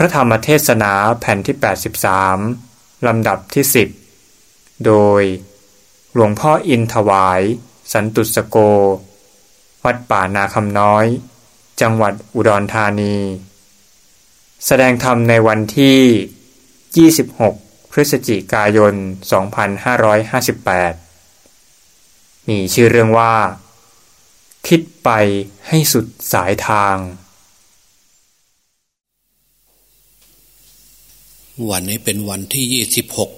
พระธรรมเทศนาแผ่นที่ 83 ลำดับที่ 10 โดย หลวงพ่ออินถวาย สันตุสโก วัดป่านาคำน้อย จังหวัดอุดรธานี แสดงธรรมในวันที่ 26 พฤศจิกายน 2558 มีชื่อเรื่องว่า คิดไปให้สุดสายทาง วันนี้เป็นวันที่ยี่สิบหก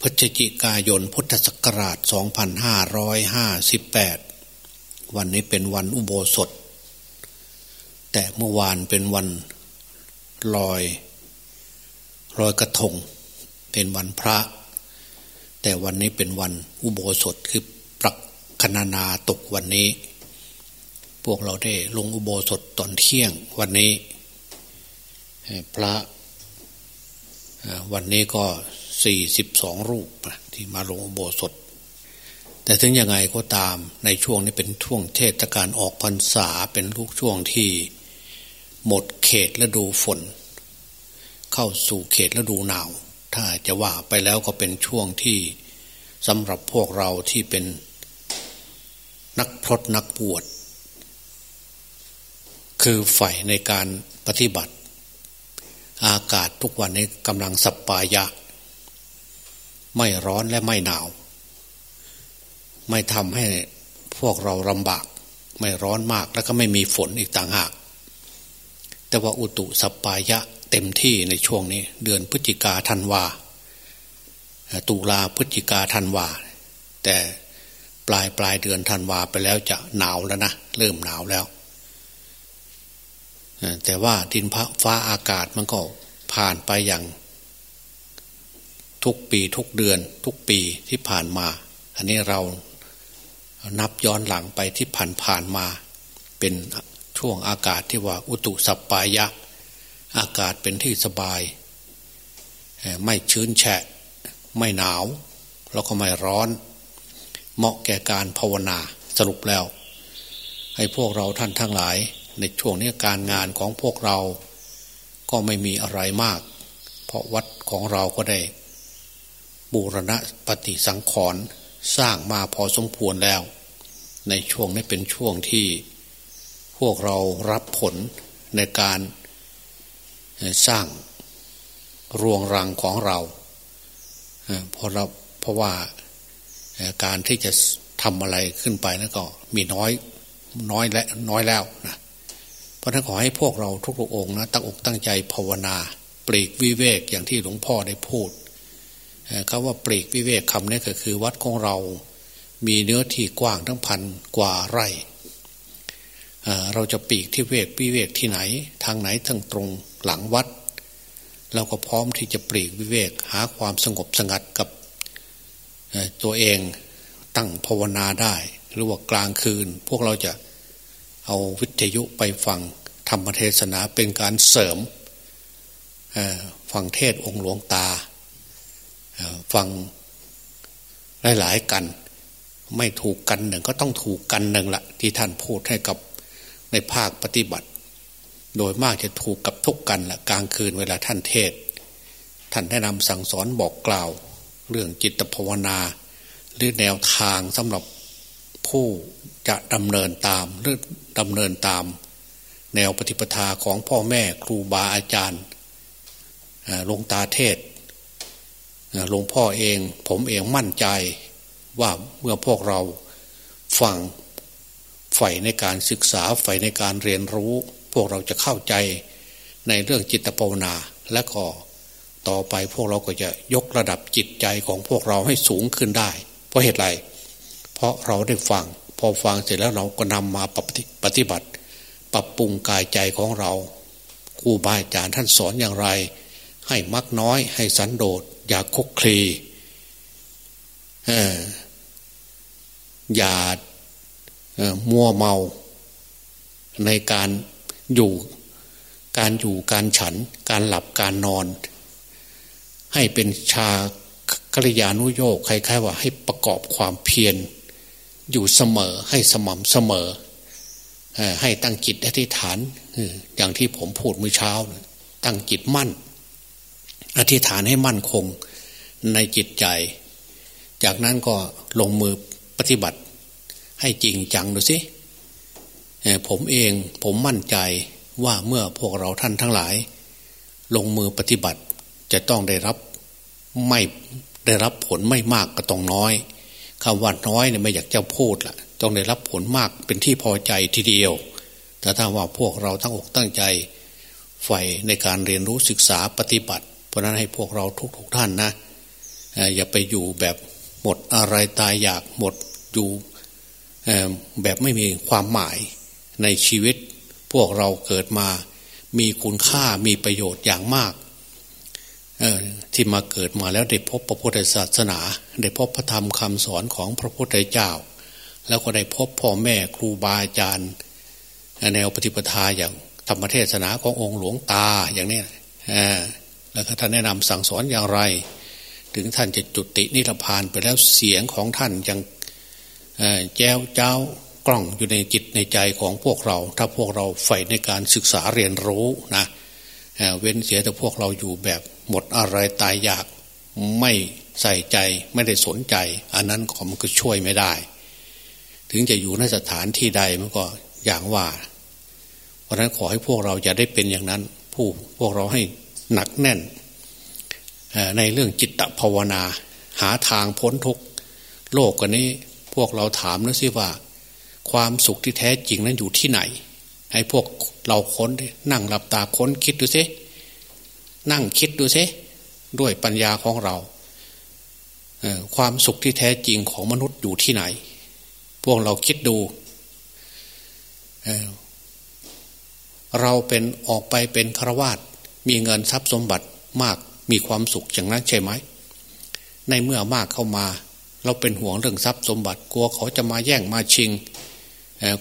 พฤศจิกายน พุทธศักราชสองพันห้าร้อยห้าสิบแปดวันนี้เป็นวันอุโบสถ แต่เมื่อวานเป็นวันลอยลอยกระทง เป็นวันพระ แต่วันนี้เป็นวันอุโบสถคือปรักคณนาตกวันนี้ พวกเราได้ลงอุโบสถตอนเที่ยงวันนี้ พระวันนี้ก็สี่สิบสองรูปที่มาลงโบสถ แต่ถึงยังไงก็ตามในช่วงนี้เป็นช่วงเทศกาลออกพรรษาเป็นลูกช่วงที่หมดเขตฤดูฝน เข้าสู่เขตฤดูหนาว ถ้าจะว่าไปแล้วก็เป็นช่วงที่สำหรับพวกเราที่เป็นนักพรตนักบวชคือใฝ่ในการปฏิบัติ อากาศทุกวันนี้กำลังสัปปายะ ไม่ร้อนและไม่หนาว ไม่ทำให้พวกเราลำบาก ไม่ร้อนมากแล้วก็ไม่มีฝนอีกต่างหาก แต่ว่าอุตุสัปปายะเต็มที่ในช่วงนี้ เดือนพฤศจิกาธันวา ตุลาพฤศจิกาธันวา แต่ปลายปลายเดือนธันวาไปแล้วจะหนาวแล้วนะ เริ่มหนาวแล้ว แต่ว่าดินฟ้าอากาศมันก็ผ่านไปอย่าง ทุกปีทุกเดือน ทุกปีที่ผ่านมา อันนี้เรานับย้อนหลังไปที่ผ่านผ่านมา เป็นช่วงอากาศที่ว่าอุตุสัปปายะ อากาศเป็นที่สบาย ไม่ชื้นแฉะ ไม่หนาว แล้วก็ไม่ร้อน เหมาะแก่การภาวนาสรุปแล้ว ให้พวกเราท่านทั้งหลาย ในช่วงนี้การงานของพวกเราก็ไม่มีอะไรมาก เพราะวัดของเราก็ได้ บูรณะปฏิสังขรณ์สร้างมาพอสมควรแล้ว ในช่วงนี้เป็นช่วงที่พวกเรารับผลในการสร้างรวงรังของเราเพราะเราเพราะว่าการที่จะทำอะไรขึ้นไปนั้นก็มีน้อยน้อยและน้อยแล้วนะ ราะนั้นขอให้พวกเราทุกองค์นะตั้งอกตั้งใจภาวนาปลีกวิเวกอย่างที่หลวงพ่อได้พูดคำว่าปลีกวิเวกคำนี้ก็คือวัดของเรา มีเนื้อที่กว้างทั้งพันกว่าไร่เราจะปีกที่เวกวิเวกที่ไหน ทางไหนทั้งตรงหลังวัด เราก็พร้อมที่จะปลีกวิเวกหาความสงบสงัดกับตัวเองตั้งภาวนาได้ หรือว่ากลางคืน พวกเราจะ เอาวิทยุไปฟังธรรมเทศนาเป็นการเสริมฟังเทศองค์หลวงตาฟังหลายๆกัน ไม่ถูกกันหนึ่งก็ต้องถูกกันหนึ่งละที่ท่านพูดให้กับในภาคปฏิบัติ โดยมากจะถูกกับทุกกันละกลางคืนเวลาท่านเทศ ท่านแนะนำสั่งสอนบอกกล่าว เรื่องจิตภาวนา หรือแนวทางสำหรับผู้ จะดำเนินตามหรือดำเนินตาม แนวปฏิปทาของพ่อแม่ครูบาอาจารย์หลวงตาเทศหลวงพ่อเอง ผมเองมั่นใจว่าเมื่อพวกเราฟังใฝ่ในการศึกษาใฝ่ในการเรียนรู้ พวกเราจะเข้าใจในเรื่องจิตภาวนาและก็ต่อไปพวกเราก็จะยกระดับจิตใจของพวกเราให้สูงขึ้นได้ เพราะเหตุไร เพราะเราได้ฟัง อฟังเสร็จแล้วเราก็นำมาปฏิบัติ ปรับปรุงกายใจของเราครูบาอาจารย์ท่านสอนอย่างไร ให้มักน้อย ให้สันโดษ อย่าคุกคลีอย่ามัวเมา ในการอยู่การอยู่การฉัน การหลับการนอน ให้เป็นชาคริยานุโยคคล้ายๆว่าให้ประกอบความเพียร อยู่เสมอให้สม่ำเสมอ ให้ตั้งจิตอธิษฐานอย่างที่ผมพูดเมื่อเช้า ตั้งจิตมั่น อธิษฐานให้มั่นคงในจิตใจ จากนั้นก็ลงมือปฏิบัติ ให้จริงจังดูสิผมเองผมมั่นใจว่าเมื่อพวกเราท่านทั้งหลาย ลงมือปฏิบัติจะต้องได้รับไม่ได้รับผลไม่มากก็ต้องน้อย คำว่าน้อยเนี่ยไม่อยากจะพูดละ่ะต้องได้รับผลมากเป็นที่พอใจทีเดียว แต่ถ้าว่าพวกเราทั้งอกตั้งใจใฝ่ในการเรียนรู้ศึกษาปฏิบัติ เพราะนั้นให้พวกเราทุกๆทท่านนะอย่าไปอยู่แบบหมดอะไรตายอยากหมดอยู่แบบไม่มีความหมายในชีวิต พวกเราเกิดมามีคุณค่ามีประโยชน์อย่างมาก ที่มาเกิดมาแล้วได้พบพระพุทธศาสนา ได้พบพระธรรมคำสอนของพระพุทธเจ้า แล้วก็ได้พบพ่อแม่ครูบาอาจารย์แนวปฏิปทาอย่างธรรมเทศนาขององค์หลวงตาอย่างนี้แล้วท่านแนะนำสั่งสอนอย่างไร ถึงท่านจะจุตินิพพานไปแล้วเสียงของท่านยังแจ้วเจ้ากล้องอยู่ในจิตในใจของพวกเรา ถ้าพวกเราใฝ่ในการศึกษาเรียนรู้นะเว้นเสียแต่พวกเราอยู่แบบ หมดอะไรตายอยากไม่ใส่ใจไม่ได้สนใจ อันนั้นก็มันก็ช่วยไม่ได้ ถึงจะอยู่ในสถานที่ใดมันก็อย่างว่า เพราะนั้นขอให้พวกเราอย่าได้เป็นอย่างนั้น ผู้พวกเราให้หนักแน่น ในเรื่องจิตตภาวนา หาทางพ้นทุกโลกกันนี้ พวกเราถามนะสิว่า ความสุขที่แท้จริงนั้นอยู่ที่ไหน ให้พวกเราค้นนั่งหลับตาค้นคิดดูสิ นั่งคิดดูสิด้วยปัญญาของเราความสุขที่แท้จริงของมนุษย์อยู่ที่ไหน พวกเราคิดดูเเราเป็นออกไปเป็นฆราวาสมีเงินทรัพย์สมบัติมากมีความสุขอย่างนั้นใช่ไหม ในเมื่อมากเข้ามา เราเป็นห่วงเรื่องทรัพย์สมบัติกลัวเขาจะมาแย่งมาชิง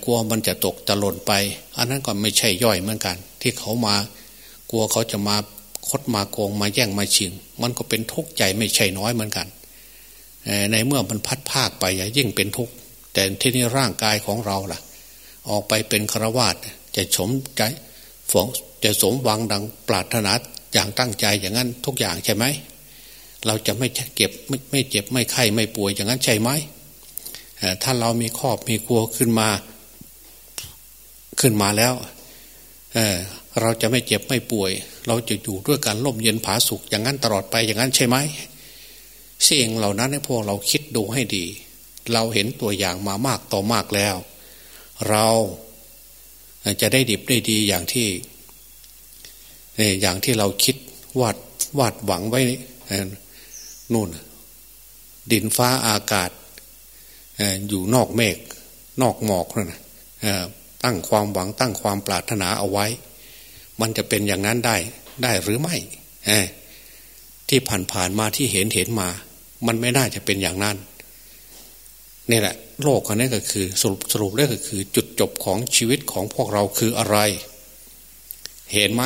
กลัวมันจะตกจะหล่นไป อันนั้นก็ไม่ใช่ย่อยเหมือนกัน ที่เขามากลัวเขาจะมา คดมาโกงมาแย่งมาชิง มันก็เป็นทุกข์ใจไม่ใช่น้อยเหมือนกัน ในเมื่อมันพัดภาคไปยิ่งเป็นทุกข์แต่ที่นี่ร่างกายของเราล่ะ ออกไปเป็นครวาสจะสมใจฝงจะสมหวังดังปรารถนาอย่างตั้งใจอย่างนั้นทุกอย่างใช่ไหมเราจะไม่เก็บไม่ไม่เจ็บไม่ไข้ไม่ป่วยอย่างนั้นใช่ไหมถ้าเรามีครอบมีครัวขึ้นมาขึ้นมาแล้วเเราจะไม่เจ็บไม่ป่วย เราจะอยู่ด้วยการล่มเย็นผาสุขอย่างนั้นตลอดไปอย่างนั้นใช่ไหมสิ่งเหล่านั้นให้พวกเราคิดดูให้ดี เราเห็นตัวอย่างมามากต่อมากแล้ว เราจะได้ดิบได้ดีอย่างที่อย่างที่เราคิดวาดวาดหวังไว้นู่น ดินฟ้าอากาศอยู่นอกเมฆนอกหมอกนั่นตั้งความหวังตั้งความปรารถนาเอาไว้ มันจะเป็นอย่างนั้นได้ได้หรือไม่ที่ผ่านผ่านมาที่เห็นเห็นมา มันไม่น่าจะเป็นอย่างนั้นนี่แหละ โลกอันนี้ก็คือ สรุปสรุปได้ก็คือ จุดจบของชีวิตของพวกเราคืออะไร เห็นไหม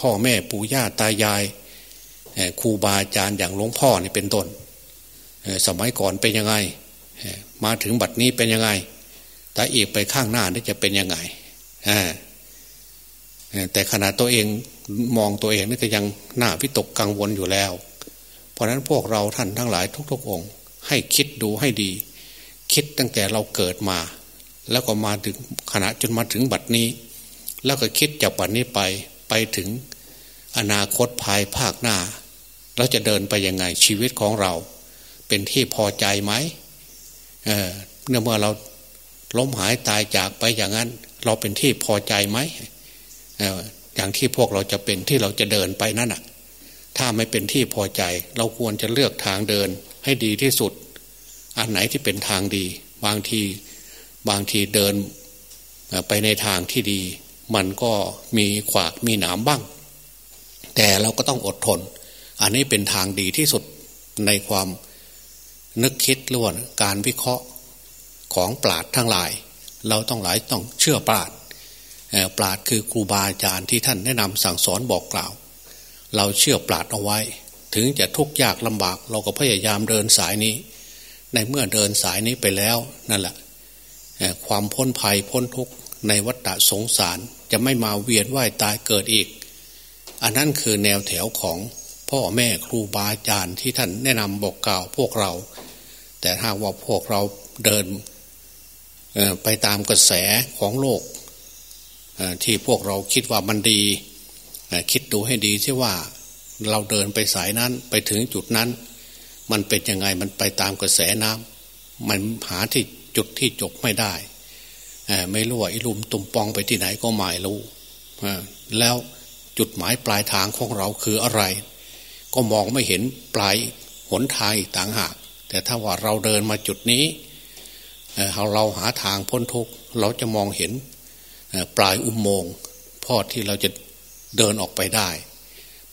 พ่อแม่ปู่ย่าตายายครูบาอาจารย์อย่างหลวงพ่อนี่เป็นต้นสมัยก่อนเป็นยังไง มาถึงบัดนี้เป็นยังไงแต่อีกไปข้างหน้านี่จะเป็นยังไง แต่ขณะตัวเองมองตัวเองนี่ก็ยังหน้าพิตกกังวลอยู่แล้ว เพราะฉะนั้นพวกเราท่านทั้งหลายทุกๆองค์ ให้คิดดูให้ดี คิดตั้งแต่เราเกิดมา แล้วก็มาถึงขณะจนมาถึงบัดนี้ แล้วก็คิดจากบัดนี้ไปไปถึงอนาคตภายภาคหน้า เราจะเดินไปยังไงชีวิตของเรา เป็นที่พอใจไหมเนื้อเมื่อเราล้มหายตายจากไปอย่างนั้น เราเป็นที่พอใจไหม อย่างที่พวกเราจะเป็นที่เราจะเดินไปนั่นอะ ถ้าไม่เป็นที่พอใจ เราควรจะเลือกทางเดินให้ดีที่สุด อันไหนที่เป็นทางดี บางทีบางทีเดินไปในทางที่ดี มันก็มีขวากมีหนามบ้าง แต่เราก็ต้องอดทน อันนี้เป็นทางดีที่สุดในความนึกคิดล้วนการวิเคราะห์ของปราดทั้งหลาย เราต้องหลายต้องเชื่อปราด ปราดคือครูบาอาจารย์ที่ท่านแนะนำสั่งสอนบอกกล่าว เราเชื่อปราดเอาไว้ ถึงจะทุกข์ยากลำบาก เราก็พยายามเดินสายนี้ ในเมื่อเดินสายนี้ไปแล้วนั่นแหละความพ้นภัยพ้นทุกข์ในวัฏฏะสงสารจะไม่มาเวียนว่ายตายเกิดอีก อันนั้นคือแนวแถวของพ่อแม่ครูบาอาจารย์ที่ท่านแนะนำบอกกล่าวพวกเรา แต่ถ้าว่าพวกเราเดินไปตามกระแสของโลก ที่พวกเราคิดว่ามันดี คิดดูให้ดีที่ว่าเราเดินไปสายนั้นไปถึงจุดนั้น มันเป็นยังไงมันไปตามกระแสน้ำมันหาที่จุดที่จบไม่ได้ไม่รู้ว่าอิลุมตุมปองไปที่ไหนก็ไม่รู้แล้วจุดหมายปลายทางของเราคืออะไร ก็มองไม่เห็นปลายหนทางอีกต่างหาก แต่ถ้าว่าเราเดินมาจุดนี้เราหาทางพ้นทุกเราจะมองเห็น ปลายอุโมงค์พอที่เราจะเดินออกไปได้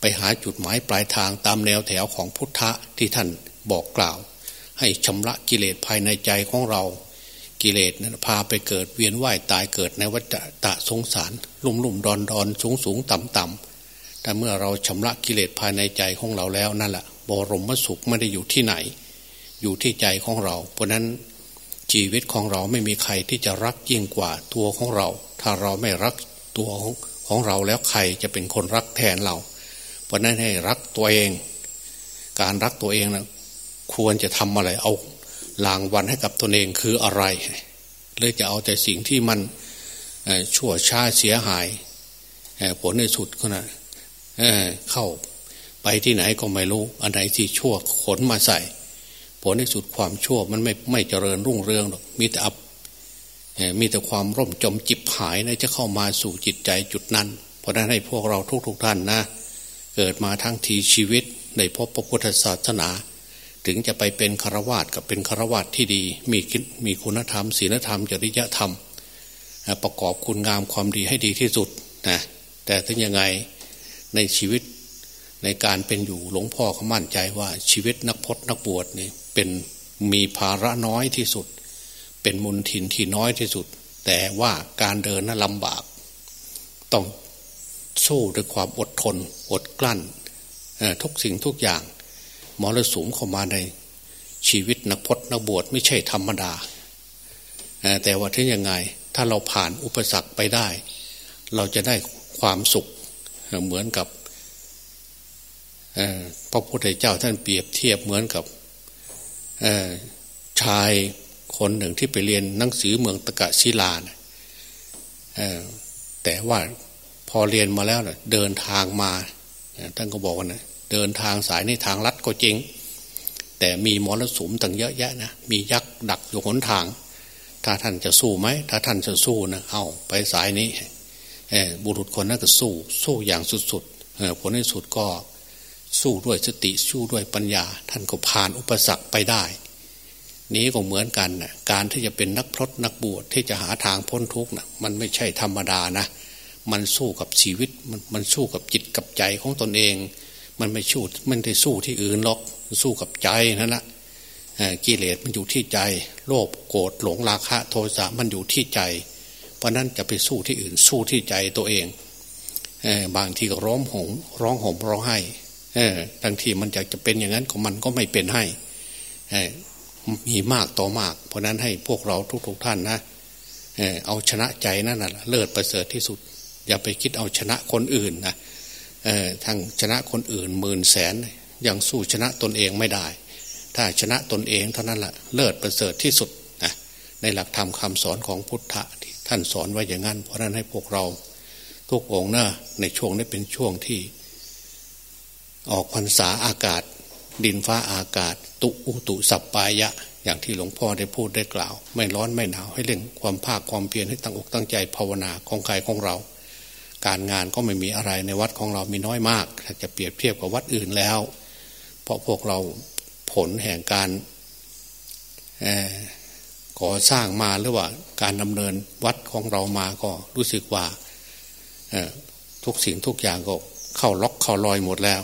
ไปหาจุดหมายปลายทางตามแนวแถวของพุทธะที่ท่านบอกกล่าว ให้ชำระกิเลสภายในใจของเรากิเลสนั้นพาไปเกิดเวียนว่ายตายเกิดในวัฏฏะสงสาร ลุ่มลุ่มดอนดอนสูงสูงต่ำต่ำแต่เมื่อเราชำระกิเลสภายในใจของเราแล้วนั่นแหละบรมสุขไม่ได้อยู่ที่ไหน อยู่ที่ใจของเรา เพราะนั้น ชีวิตของเราไม่มีใครที่จะรักยิ่งกว่าตัวของเรา ถ้าเราไม่รักตัวของของเราแล้วใครจะเป็นคนรักแทนเรา เพราะนั้นให้รักตัวเอง การรักตัวเองนะควรจะทำอะไรเอาลางวันให้กับตนเองคืออะไรเลยจะเอาแต่สิ่งที่มันชั่วช้าเสียหายผลในสุดก็นะเข้าไปที่ไหนก็ไม่รู้อันไหนที่ชั่วขนมาใส่ ผลในสุดความชั่วมันไม่ไม่เจริญรุ่งเรืองหรอกมีแต่อับมีแต่ความร่มจมจิบหายนะจะเข้ามาสู่จิตใจจุดนั้น เพราะนั้นให้พวกเราทุกๆทท่านนะ เกิดมาทั้งทีชีวิตในพบพระพุทธศาสนา ถึงจะไปเป็นคารวาสกับเป็นคารวาสที่ดี มีมีคุณธรรมศีลธรรม จริยธรรม ประกอบคุณงามความดีให้ดีที่สุดนะแต่ถึงยังไงในชีวิต ในการเป็นอยู่หลวงพ่อเขามั่นใจว่าชีวิตนักพจนักบวชนี่เป็นมีภาระน้อยที่สุด เป็นมุนถินที่น้อยที่สุด แต่ว่าการเดินนั้นลำบาก ต้องสู้ด้วยความอดทน อดกลั้นทุกสิ่งทุกอย่างมรสุมเข้ามาในชีวิตนักพจนักบวชไม่ใช่ธรรมดา แต่ว่าที่ยังไง ถ้าเราผ่านอุปสรรคไปได้ เราจะได้ความสุขเหมือนกับ พระพุทธเจ้าท่านเปรียบเทียบเหมือนกับชายคนหนึ่งที่ไปเรียนหนังสือเมืองตะกะศิลานะแต่ว่าพอเรียนมาแล้วนะเดินทางมาท่านก็บอกว่านะเดินทางสายในทางลัดก็จริง แต่มีมรสุมตั้งเยอะแยะนะมียักษ์ดักอยู่หนทาง ถ้าท่านจะสู้ไหมถ้าท่านจะสู้นะเอาไปสายนี้บุรุษคนนั้นก็สู้สู้อย่างสุดๆผลในสุดก็ สู้ด้วยสติสู้ด้วยปัญญา ท่านก็ผ่านอุปสรรคไปได้ นี้ก็เหมือนกันนะการที่จะเป็นนักพรตนักบวชที่จะหาทางพ้นทุกข์นะมันไม่ใช่ธรรมดานะ มันสู้กับชีวิตมันมันสู้กับจิตกับใจของตนเอง มันไม่สู้มันได้สู้ที่อื่นหรอกสู้กับใจนั่นแหละกิเลสมันอยู่ที่ใจ โลภโกรธหลงราคะ โทสะมันอยู่ที่ใจ เพราะนั้นจะไปสู้ที่อื่นสู้ที่ใจตัวเองบางทีก็ร้องหงร้องห่มร้องไห้ บางที่มันอยากจะเป็นอย่างนั้นของมันก็ไม่เป็นให้มีมากต่อมาก เพราะนั้นให้พวกเราทุกๆทท่านนะเอาชนะใจนั่นแหละเลิศประเสริฐที่สุด อย่าไปคิดเอาชนะคนอื่นนะทั้งชนะคนอื่นหมื่นแสนยังสู้ชนะตนเองไม่ได้ ถ้าชนะตนเองเท่านั้นแหละเลิศประเสริฐที่สุดนะในหลักธรรมคาสอนของพุทธะที่ท่านสอนไว้อย่างนั้น เพราะนั้นให้พวกเราทุกองนะในช่วงนี้เป็นช่วงที่ ออกพรรษาอากาศ ดินฟ้าอากาศ ตุอุตุสัปปายะ อย่างที่หลวงพ่อได้พูดได้กล่าว ไม่ร้อนไม่หนาวให้เล่นความภาคความเพียรให้ตั้งอกตั้งใจภาวนาของกายของเรา การงานก็ไม่มีอะไรในวัดของเรามีน้อยมาก ถ้าจะเปรียบเทียบกับวัดอื่นแล้ว เพราะพวกเราผลแห่งการก่อสร้างมาหรือว่าการดำเนินวัดของเรามาก็รู้สึกว่าทุกสิ่งทุกอย่างก็เข้าล็อกเข้าลอยหมดแล้ว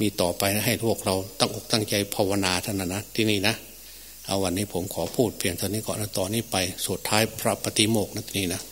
มีต่อไปให้พวกเราตั้งอกตั้งใจภาวนาท่านนะที่นี่นะ เอาวันนี้ผมขอพูดเพียงเท่านี้ก่อนแล้วต่อนนี้ไปสุดท้ายพระปฏิโมกข์นะที่นี่นะ